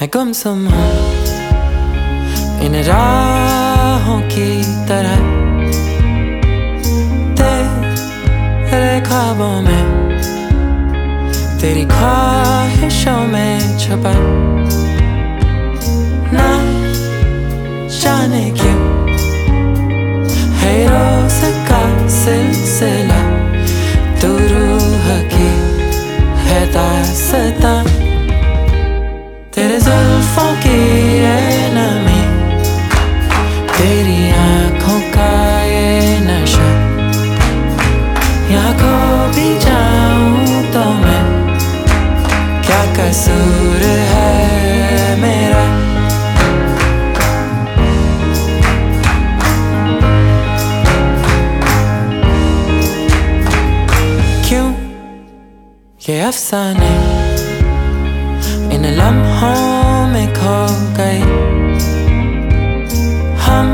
मैं गुमसुम हूँ। इन राहों की तरह तेरे ख्वाबों में, तेरी ख्वाहिशों में छुपा। ना जाने क्यों है रोज का सिलसिला, तू रूह की है दास्तां। कसूर है मेरा। क्यों ये अफसाने इन लम्हों में खो गए? हम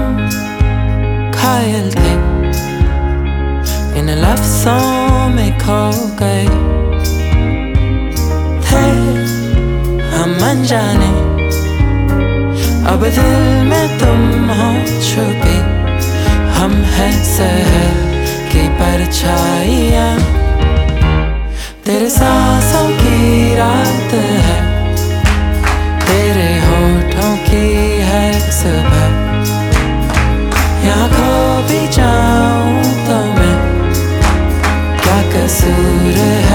घायल थे, इन लफ्जों में खो गए। अनजाने अब दिल में तुम हो छुपी, हम हैं सहर की परछाइयाँ। तेरे सांसों की रात है, तेरे होठों की है सुबह। यहाँ खो भी जाऊँ तो मैं, क्या कसूर है?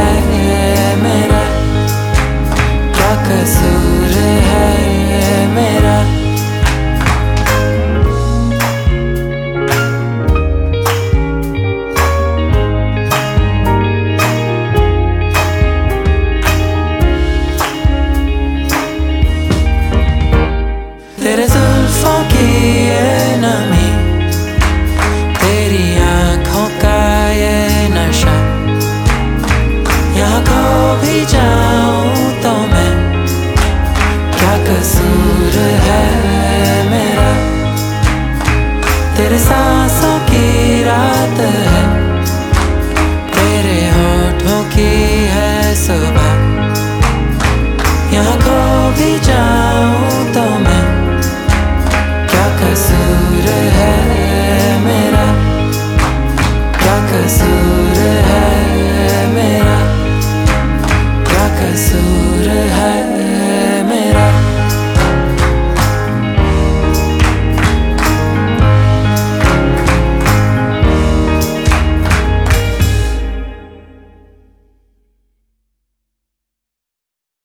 भी जाऊँ तो मैं। क्या कसूर है मेरा? तेरे सांसों की रात है। तेरे होठों की है सुबह। यहाँ खो भी जाऊँ